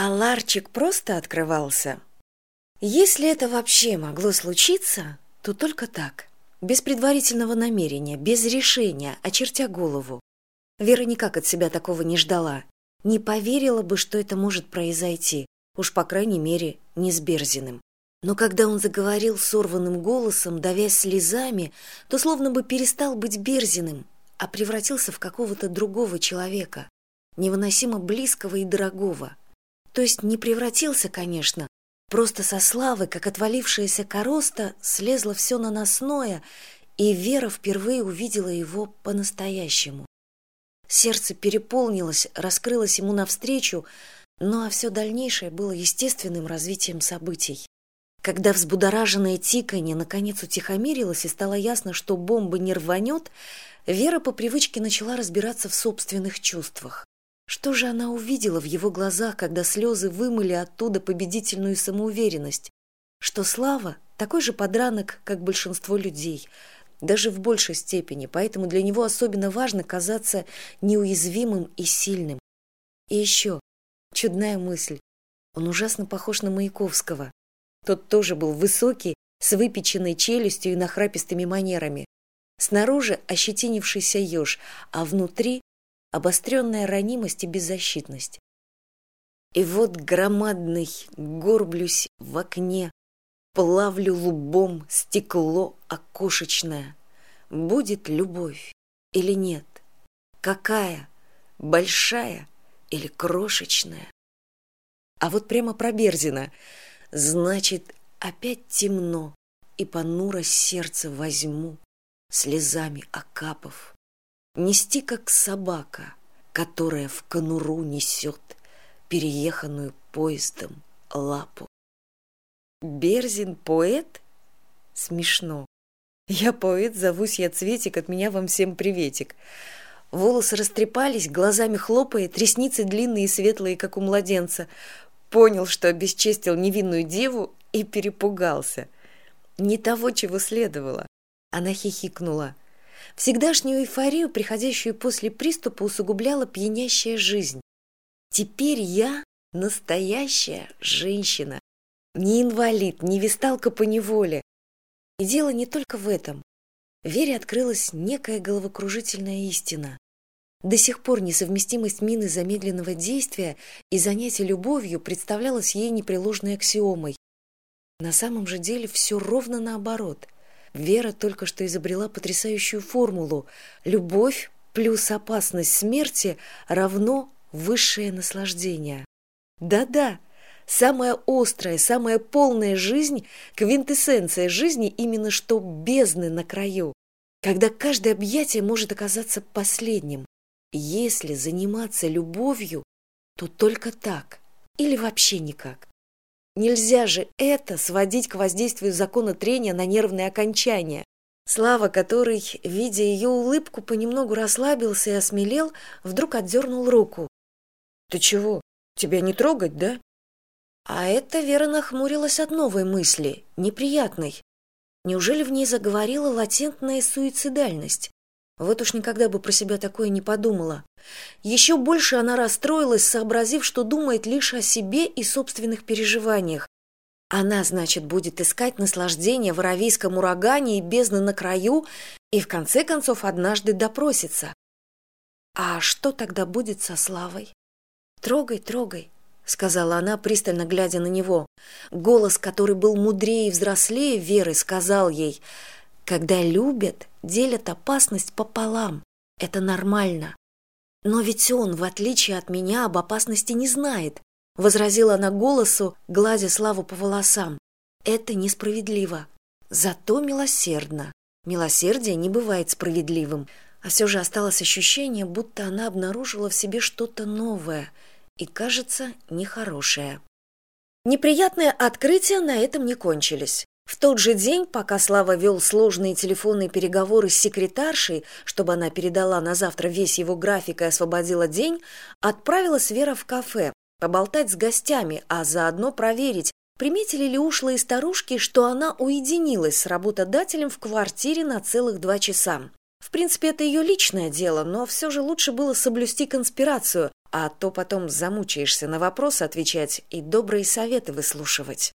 а ларчик просто открывался. Если это вообще могло случиться то только так без предварительного намерения без решения очертя голову. Вера никак от себя такого не ждала не поверила бы что это может произойти уж по крайней мере не с берзиным. Но когда он заговорил сорванным голосом давясь слезами то словно бы перестал быть берзиным а превратился в какого то другого человека невыносимо близкого и дорогого то есть не превратился конечно. Просто со славы как отвалившаяся короста слезло все наносное и вера впервые увидела его по настоящему сердце переполнилось раскрылось ему навстречу ну а все дальнейшее было естественным развитием событий. Когда взбудораженное тиканье наконец утихомирилось и стало ясно что бомба не рванет вера по привычке начала разбираться в собственных чувствах что же она увидела в его глазах когда слезы вымыли оттуда победительную самоуверенность? Что слава такой же подранок как большинство людей даже в большей степени поэтому для него особенно важно казаться неуязвимым и сильным. И еще чудная мысль. Он ужасно похож на маяковского. Тот тоже был высокий с выпеченной челюстью и нахрапистыми манерами. Снаружи ощетинившийся еж а внутри обостренная ранимость и беззащитность. И вот громадный горблюсь в окне плавлю лбом стекло окошечное. Будет любовь или нет? Какая? Большая или крошечная? А вот прямо про берзина. Значит опять темно и понуро сердце возьму слезами окапов нести как собака которая в конуру несет перееханную поездом лапу. Берзин поэт? Смешно. Я поэт зовусь я цветик от меня вам всем приветик. Волосы растрепались глазами хлопает ресницы длинные и светлые как у младенца. Понял что обесчестил невинную деву и перепугался. Не того чего следовало. Она хихикнула всегдашнюю эйфорию приходящую после приступа усугубляла пьянящая жизнь. Теперь я настоящая женщина. Не инвалид не висталка по неволе. И дело не только в этом. Вере открылась некая головокружительная истина. До сих пор несовместимость мины замедленного действия и занятия любовью представлялась ей непреложной аксиомой. На самом же деле все ровно наоборот вера только что изобрела потрясающую формулу. Любовь плюс опасность смерти равно высшее наслаждение да да самая острая самая полная жизнь квинтэссенция жизни именно что бездны на краю когда каждое объятие может оказаться последним. Если заниматься любовью то только так или вообще никак нельзя же это сводить к воздействию закона трения на нервные окончания. Слава который видя ее улыбку понемногу расслабился и осмелел вдруг отдернул руку ты чего? Тебя не трогать да? А эта вера нахмурилась от новой мысли неприятной. Неужели в ней заговорила латентная суицидальность вот уж никогда бы про себя такое не подумала. Еще больше она расстроилась сообразив что думает лишь о себе и собственных переживаниях. Она значит будет искать наслаждение в аравийском урагане и бездны на краю и в конце концов однажды допросится. А что тогда будет со славой? Трогай трогай сказала она пристально глядя на него. Голос который был мудрее и взрослее веры сказал ей когда любят делят опасность пополам. Это нормально. Но ведь он в отличие от меня об опасности не знает возразила она голосу гладя славу по волосам. Это несправедливо. Зато милосердно. Милосердие не бывает справедливым. А все же осталось ощущение будто она обнаружила в себе что то новое и кажется нехорошее. Неприятные открытия на этом не кончились в тот же день пока слава вел сложные телефонные переговоры с секретаршей чтобы она передала на завтра весь его график и освободила день отправилась вера в кафе поболтать с гостями а заодно проверить приметили ли ушлые старушки что она уединилась с работодателем в квартире на целых два часа. В принципе это ее личное дело но все же лучше было соблюсти конспирацию а то потом замучаешься на вопросы отвечать и добрые советы выслушивать